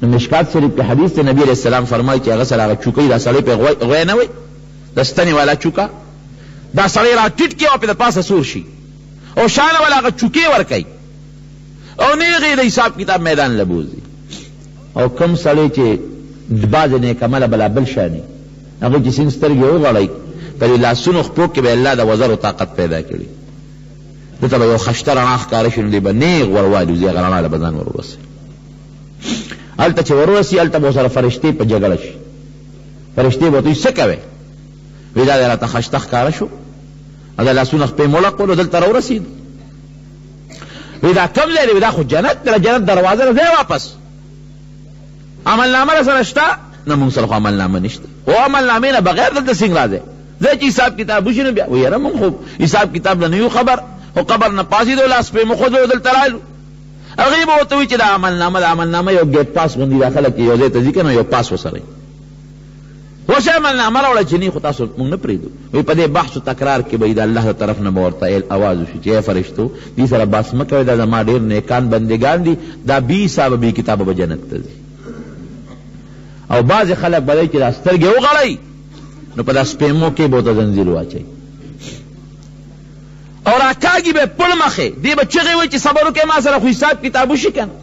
نو مشکات شریف کې حدیث ته نبی علیه السلام فرمایي چې هغه سره هغه چوکۍ دا سړی پرې غوی غوی نه وي د ستنې والا چوکه دا سړی را ټیټ کړي او پرې د پاسه سور شي او شانه والا هغه چوکۍ ورکوي او نیغې د حساب کتاب میدان له بوځي او کم سړی چې بعضې نیکعمله بلا بل شاني هغوی چې سیند سترګې وغړوي په دې لاسونو خپو کې به الله د وزرو طاقت پیدا کړي ده ته به یو خشته رڼا ښکاره شي نو دی به نیغ وروالوځي هغه رڼا له به ځان ورورسوي هلته چې ورورسي هلته به ورسره فرشتې په جګړه شي فرشتې به ورته څه کوې وایي دا دی راته خشته ښکاره شو دا لاسونه خپې مړقولو دلته راورسېد وایي دا کوم ځای دی دا خو جنت دی جنت دروازه ده ځای واپس عمل نامه راسره شته نه مونږ سره خو عمل نامه نشته خو عمل نامې نه بغیر دلته څنګه راځي ځای چې حساب کتاب وشي نو بیا ویره مونږ خو حساب کتاب نه یو خبر خو قبر نه پاسېدو لاس پرې مو ښځو دلته رالو هغوی به ورته وایي چې د عمل نامه د عمل نامه یو ګیټ پاس غوندي دا خلک یو ځای ته ځي که نه یو پاس وسره اوس یې مننه امر وړه چې نه خو تاسو موږ نه پرېږدو وایي په دې بحث و تکرار کې به یې د الله د طرف نه به ورته ایل اواز وشي چې ای فرشتو دې سره بحث مه کوئ دا زما ډېر نیکان بندګان دي دا بې حسابه بې کتابه به جنت ته ځي او بعضې خلک به دی چې دا سترګې وغړئ نو په دا سپېمو کې به ورته زنځیر واچوي او راکاږي به پړ مخې دې به چغې وایي چې صبر وکړئ ما سره خو حساب کتاب وشي که نه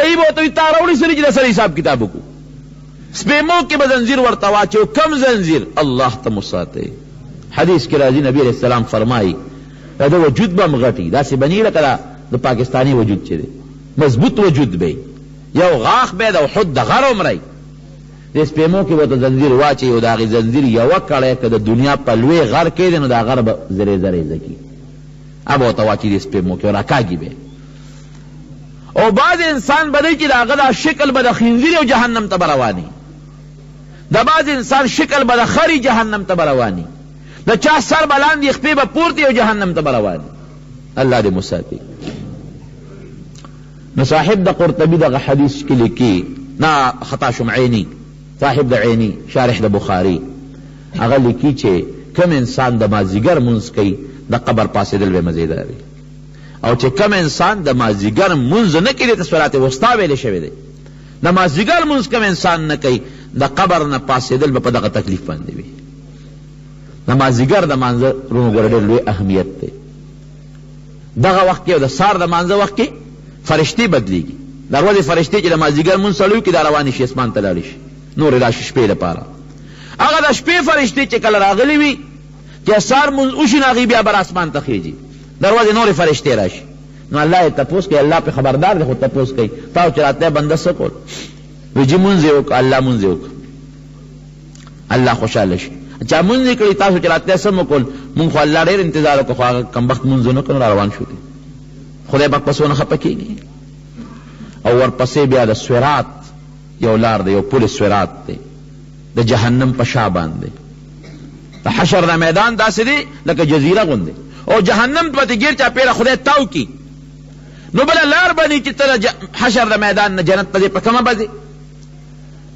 ای به ورته وایي تا راوړي سړي چې دا سره حساب کتاب وکړو سپېمو کې به زنځیر ورته واچو کوم زنځیر الله ته مو ساتي حدیث کې راځي نبی علیه السلام فرمایي دا د وجود به هم غټي داسې به نه لکه د پاکستاني وجود چې دی مضبوط وجود به یو غاښ به د احد د غر عمره د سپېمو کې به ته زنځیر واچي او د هغې زنځیر یوه کړی که د دنیا په لوی غر کې دی نو دا غر به زرې زرې ځکي هغه به ورته واچي د سپېمو کې راکاږي به او بعض انسان به دی چی د هغه دا شکل به د خنزیر او جهنم ته به روانی د بعض انسان شکل به د خری جهنم ته به روانی د چا سر به لاندی خپې به پورتی او جهنم ته به روانی الله دی مساتی نو صاحب د قرطبی دغه حدیث کې لیکي نا خطا شم عینی صاحب د عینی شارح د بخاری هغه لیکي چې کم انسان د مازیګر منځ کوي د قبر پاسېدل به مزیدار وي او چې کم انسان د مازیګر مونځ نه کوي ته صلات وسطا ویل شوی دی د مازیګر مونځ کم انسان نه کوي د قبر نه پاسېدل به په دغه تکلیف باندې وي د مازیګر د مانځه رونو ګوره ډېر لوی اهمیت دی دغه وخت کې او د سار د مانځه وخت کې فرشتې بدلیږي د ورځې فرشتې چې د مازیګر مونځ سړیو کې دا روانې شي اسمان ته لاړې شي نورې راشي شپې لپاره هغه د شپې فرشتې چې کله راغلي وي چې اسار مونځ وشي نو هغوی بیا بر اسمان ته خېژي در ورځې نورې فرشتې راشي نو الله یې تپوس کوي الله پرې خبردار دی خو تپوس کوي تاسو چې راتلی بنده څه کول وایي جي مونځ یې وکړه الله مونځ یې وکړه الله خوشحاله شي چا مونځ یې کړی تاسو چې راتلی څه مو کول مونږ خو الله ډېر انتظار وکړو خو هغه کمبخت مونځ ونه کړو را روان شو دی خدای پاک پسونه خفه کېږي او ورپسې بیا د سورات یو لار دی یو پل سورات دی د جهنم په شا باندې د حشر دا میدان داسې دی لکه جزیره غوندې او جهنم ته به ګیر چاپېره خدای تاو کړي نو بله لار به نه چې ته د حشر د میدان نه جنت ته دې په کومه به ځې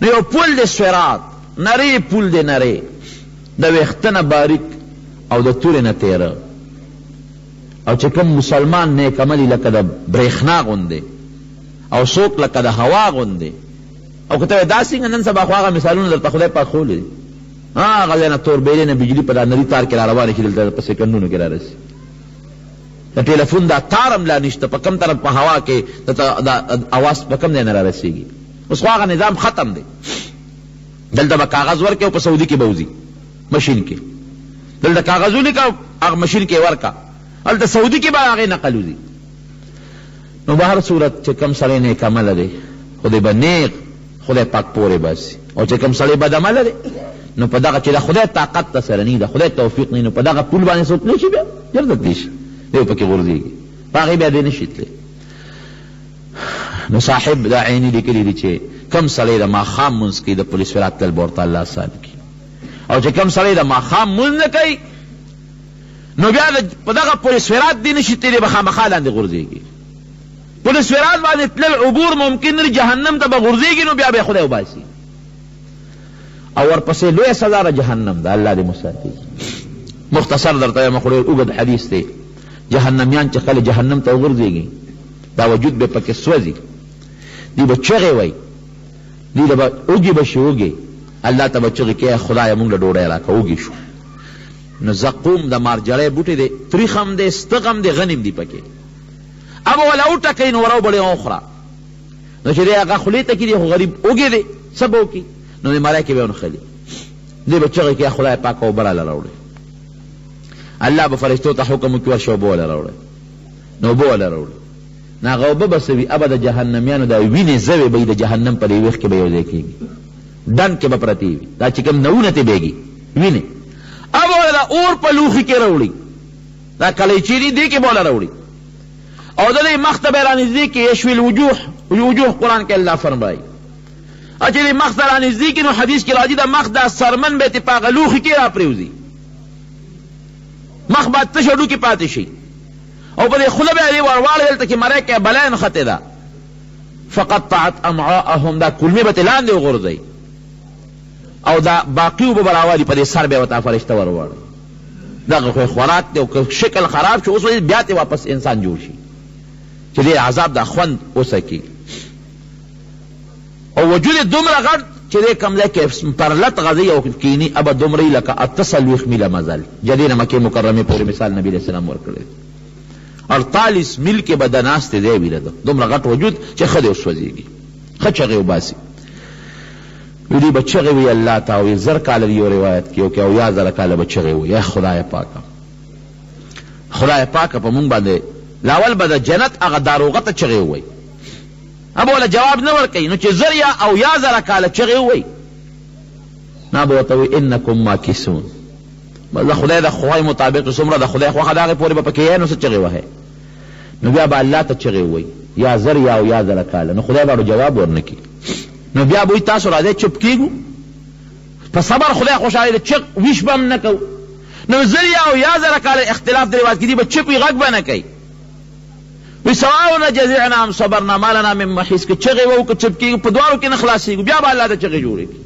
نو یو پل دی سرات نری پل دی نری د ویښته نه باریک او د تورې نه تیره او چې کوم مسلمان نیک عملي لکه د برېښنا غوندې او څوک لکه د هوا غوندې او که ته وایې دا څنګه نن سبا خو هغه مثالونه درته خدای پاک ښوولي دي، هغه ځای نه توربېرې نه بجلي په دا نري تار کې راروانې شي دلته په سېکنډونو کې رارسي. د ټېلفون دا تار هم لا نشته، په کوم طرف په هوا کې درته دا اواز په کوم ځای نه رارسېږي؟ اوس خو هغه نظام ختم دی، دلته به کاغذ ورکړې او په سعودي کې به وځي مشین کې، دلته کاغذ ولیکه هغه مشین کې یې ورکړه، هلته سعودي کې به د هغې نقل وځي. نو به هر صورت چې کوم سړی نیک عمله دی خو دی به نیغ خدای پاک پورې باسي او چې کوم سړی بد عمله دی نو په دغه چې د خدای طاقت ته سره نه د خدای توفیق نه نو په دغه پول باندې څوک نه شي بیا ژر د تلی شي دی پکې غورځېږي په هغې بیا دی نه شي تلی نو صاحب دا عیني لیکلي دي چې کم سړی د ماښام مونځ کوي د پولیس فرات تل به ورته الله صاحب کړي او چې کم سړی د ماښام مونځ نه کوي نو بیا د په دغه پل سورات دی نشي تیرې به خامخا لاندې غورځېږي پل سورات باندې تلل عبور ممکن نه جهنم ته به غورځېږي نو بیا به خدای وباسي او ورپسې لویه سزا د جهنم ده الله دې مساتي مختصر درته وایم خو ډېر اوږد حدیث دی جهنمیان چې کله جهنم ته وغورځېږي دا وجود به پکې سوځي دی به چغې وایي دی به وږي به شي وږي الله ته به چغې کوي خدایه موږ له ډوډۍ راکړه وږي شو نو زقوم د مارجړی بوټی دی، تریخ هم دی، ستغ هم دی، غني هم دي پکې. هغه ولا وټکوي نو وروبړي او وخوره. نو چې دی هغه خولې ته کېږدي، خو غریب وږی دی، څه به وکړي؟ نو د مرۍ کې بیا ونښلي. دی به چغې کړي، یا خدای پاکه اوبه راله راوړې. الله به فرشتو ته حکم وکړي، ورشه اوبه وله راوړئ. نو اوبه وله راوړي. نو هغه اوبه به څه وي؟ هغه به د جهنمیانو د وینې زوې به وي، د جهنم په دې ویښ کې به یو ځای کېږي، ډنډ کې به پرتې وي، دا چې کوم نوونه ترې بهېږي، وینې. او به د اور په لوښي کې راوړي دا کلیچې دي دې کې به راوړي او د دې مخ ته به رانږدې کې یشوي الوجوه وجوه قرآن کې الله فرمایي چې دې مخ ته رانږدې کې نو حدیث کې راځي د مخ دا سرمن به تې په هغه لوښي کې راپرېوځي مخ به تشه ډوکې پاتې شي او په دې خوله به یې ورواړې دلته کې مری کې بله نښتې ده فقطعت امعاءهم دا کلمې به تې لاندې وغورځوي او دا باقی اوبه به راوالي په دې سر به یې ورته فرشته ور وړی دغه خو یې خوراک دی او که شکل خراب شو وسوځي بیا ترې واپس انسان جوړ شي چې دې عذاب دا خوند وسکي او وجود یې دومره غټ چې دې کوم ځای کې پرلت غځوي او کیني ابه دومره یې لکه اته څلوېښت میله مزل جدې نه مکې مکرمې پورې مثال نبي علیه السلام ورکړی اړتالیس میل کې به د ناستې ځای وي دومره غټ وجود چې ښه دی وسوځېږي ښه چغې وباسي نو دوی به چغې وهي الله ته او يې زر کاله دي يو روايت کې يو کې اويا زره کاله به چغې وهي اې خدايه پاکه خدايه پاکه په مونږ باندې لاول به د جنت هغه داروغه ته چغې ووایي هغه ولا جواب نه ورکوي نو چې زر یا او یا زره کاله چغې ووایي نه به ورته وایي انکم ماکسون بس د خدای د خوښۍ مطابق چې څومره د خدای خوښه ده هغې پورې به پکې یې نو څه چغې وهئ نو بیا به الله ته چغې ووایي، یا زر یا او یا زره کاله، نو خدای به اړو جواب ورنه کړي. نو بیا به وایي، تاسو راځئ چوپ کېږو، په صبر خدای خوشاله دی، چغ ویش به هم نه کوو. نو زر یا او یا زره کاله اختلاف د روایت کې دي، به چوپ وي، غږ به نه کوي. وایي، سواء اجزعنا ام صبرنا ما لنا من محیص، که چغې ووهو که چوپ کېږو، په دواړو کې نه خلاصېږو، بیا به الله ته چغې جوړې کړي.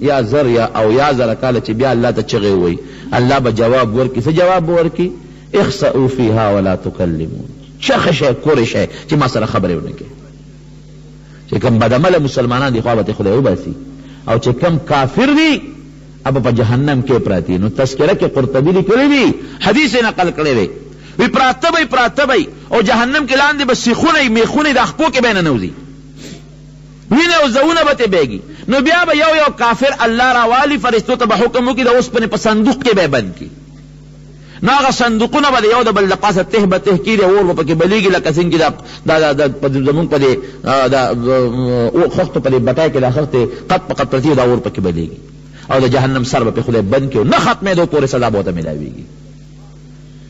يا زر يا او يا زر کاله چې بيا الله ته چغې ووهي الله به جواب ورکړي څه جواب به ورکړي اخسئو فيها ولا تکلمون چخ شئ کور شئ چې ما سره خبرې ونه کړي چې کوم بدعمله مسلمانان دي خوا به خدای وباسي او چې کوم کافر دي اب په جهنم کې پراتی نو تذکرہ کې قرطبی لیکلی دی حدیث نقل کړی دی وی پراته به پراته به او جهنم کې لاندې به سیخونه میخونه د خپو کې بینه نوځي وینه او زوونه به ترې بهږي، نو بیا به یو یو کافر الله راوالي، فرشتو ته به حکم وکړي، د اوسپنې په صندوق کې به یې بند کړي، نو هغه صندوقونه به د یو د بل د پاسه تېه به تېه کېږي او اور به په کې بلېږي، لکه څنګه چې دا دا دا په زموږ په دې دا او خښتو په دې بټۍ کې دا خښتې قط په قط پرتې وي، دا اور په کې بلېږي او د جهنم سر به پرې خدای بند کړي او نه ختمېدو پورې سزا به ورته ملاوېږي.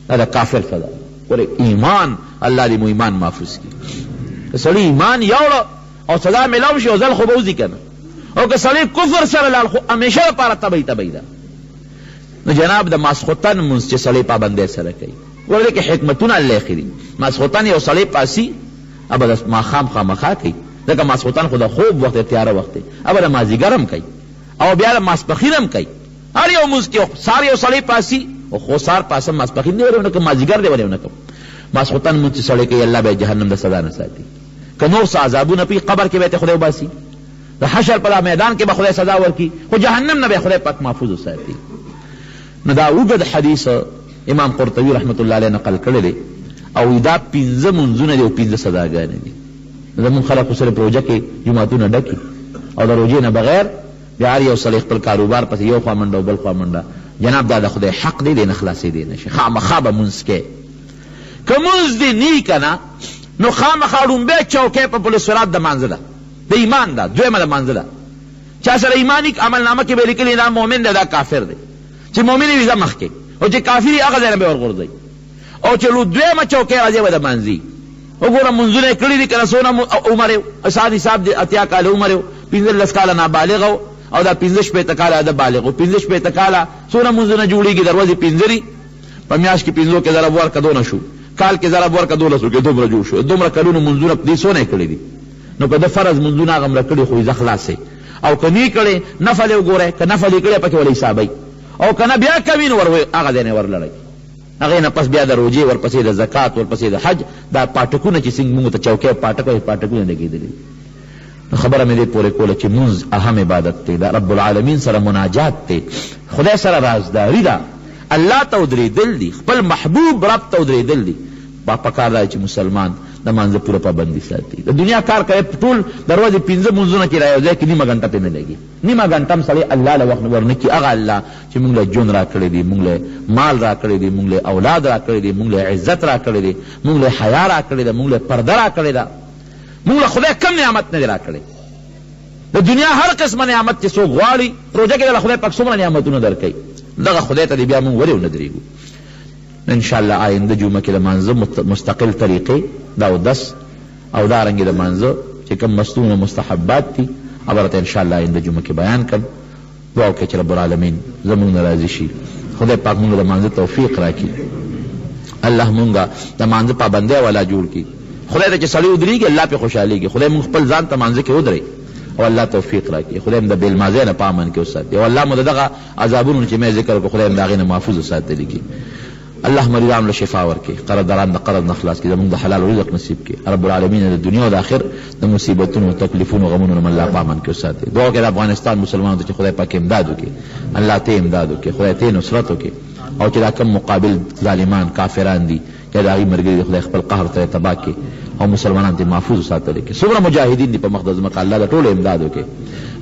دا د کافر خبره ده. ګوره ایمان الله دې مو ایمان محفوظ کړي که سړي ایمان یوړ او سزا ملاو شي او ځل خو به وځي کنه او که سړي کفر سره لاړ خو همیشه لپاره تبعي تبعي ده نو جناب د ماسخوتن مونځ چې سړی پابندۍ سره کوي ګوره دې کې حکمتونه الله ایښي دي ماسخوتن یو سړی پاسي ابه د ماښام خامخا کوي ځکه ماسخوتن خو د خوب وخت دی تیاره وخت دی ابه د مازدیګر هم کوي او بیا د ماسپښین هم کوي هر یو مونځ کې سهار یو سړی پاسي او خو سهار پاسم ماسپښین دی ولې ونه کړم مازدیګر دی ولې ونه کړم ماسخوتن مونځ چې سړی کوي الله به جهنم د سزا نه ساتي که نور څه عذابونه پي قبر کې به یې خدای وباسي د حشر په دا میدان کې به خدای سزا ورکړي خو جهنم نه به خدای پاک محفوظ وساتي نو دا اوږد حدیث امام قرطبي رحمت الله علیه نقل کړی دی او دا پنځه منځونه دي او پنځه سزاګانې دي زمونږ خلک خو صرف روژه کې جوماتونه ډکي او د روژې نه بغیر بیا هر یو سړی خپل کاروبار پسې یو خوا منډه او بل خوا منډه جناب دا د خدای حق دی دی نه خلاصېدی نه شې خامخا به مونځ کې که مونځ دې نی کنه نو خامخا ړومبی چوکۍ په پل صراط د مانځه ده د ایمان ده دویمه د مانځه ده چا سره ایمانی عمل نامه کې به لیکلی دا مؤمن دی دا کافر دی چې مؤمن وي ځه مخکې او چې کافر وي هغه ځای نه به ورغورځوي او چې لو دویمه چوکۍ راځي به د مانځي وګوره منځونه یې کړي دي که نه څونه عمر یې حساب حساب دی اتیا کاله عمر یې پنځلس کاله نابالغ و او دا پنځه شپېته کاله د بالغ و پنځه شپېته کاله څونه منځونه جوړېږي د ورځې پنځه دي په میاشت کې پنځو کې ضرب ورکړه دونه شو کال کې ضرب ورکړه دولسو کې دومره جوړ شو دومره کلونو منځونه په دې څونه یې کړي دي نو که د فرض منځونه هغه مړه کړي خو یې خلاص او که نی کړی نفل یې وګوره که نفل یې کړی پکې ول حسابوي او که نه بیا کوي نو هغه ځای نه ورلړوي هغه نه پس بیا د روژې ورپسې د زکات ورپسې د حج دا پاټکونه چې څنګه موږ ته چوکۍ او پاټک وایي پاټکونه لګېدلي دي نو خبره مې دې پورې کوله چې مونځ اهم عبادت دی د رب العالمین سره مناجات دی خدای سره رازداري ده الله ته ودرېدل دي خپل محبوب رب ته ودرېدل دي پکار دا چې مسلمان د مانځه پوره پابندي ساتي د دنیا کار کوي ټول د ورځې پنځه مونځونه چې را یو ځای کړي نیمه ګنټه پرې نه لګي نیمه ګنټه هم سړی الله له وخت ورنه کړي، هغه الله چې موږ له ژوند راکړی دی، موږ له مال راکړی دی، موږ له اولاد راکړی دی، موږ له عزت راکړی دی، موږ له حیا راکړې ده، موږ له پرده راکړې ده، موږ له خدای کوم نعمت نه دی راکړی؟ د دنیا هر قسمه نعمت چې څوک غواړي، روژه کې له خدای پاک څومره نعمتونه درکوي، دغه خدای ته دې بیا موږ ولې ونه درېږو؟ ان شاء الله آینده جمعه کې د مانځه مستقل طریقې د اودس او دارنګې د مانځه چې کوم مستون او مستحبات دي هغه راته ان شاء الله آینده جمعه کې بیان کړم دعا وکړئ چې رب العالمین زمونږ نه راضي شي خدای پاک مونږ د مانځه توفیق راکړي الله مونږ د مانځه پابندی والا جوړ کړي خدای ته چې سړی ودرېږي الله پې خوشحالېږي خدای مونږ خپل ځان ته مانځه کې ودرئ او الله توفیق راکړي خدای مو د بېلمازۍ نه په امن کې وساتي او الله مو د دغه عذابونو چی مه ذکر وکړه خدای د هغی نه محفوظ ساته لیکی الله مریضانو له شفا ورکی قرضداران د قرض نه خلاص کی زموږ د حلال رزق نصیب کی رب العالمین د دنیا او د اخر د مصیبتونو تکلیفونو غمونو نه مو الله په امان کی وساتی دعا وکړی د افغانستان مسلمانانو ته چی خدای پاک امداد وکی الله ته امداد وکی خدای ته نصرت وکی او چی دا کوم مقابل ظالمان کافران دی یا د هغوی مرګري دې خدای خپل قهر سره تباه کړي او مسلمانان ترې محفوظ او ساتلې کړي څومره مجاهدین دي په مخ د ځمکه الله د ټولو امداد وکړي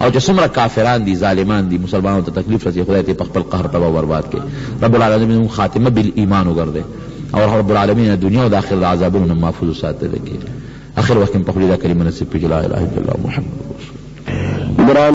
او چې څومره کافران دي ظالمان دي مسلمانانو ته تکلیف رسي خدای ترې په خپل قهر تباه او برباد کړي رب العالمین هم خاتمه بالایمان وګرځي او رب العالمین دنیا او د آخرت د عذابونو نه محفوظ او ساتلې کړي اخر وخت کې په خولې دا کلمه نصیب کړي چې لا اله الا الله محمد رسول الله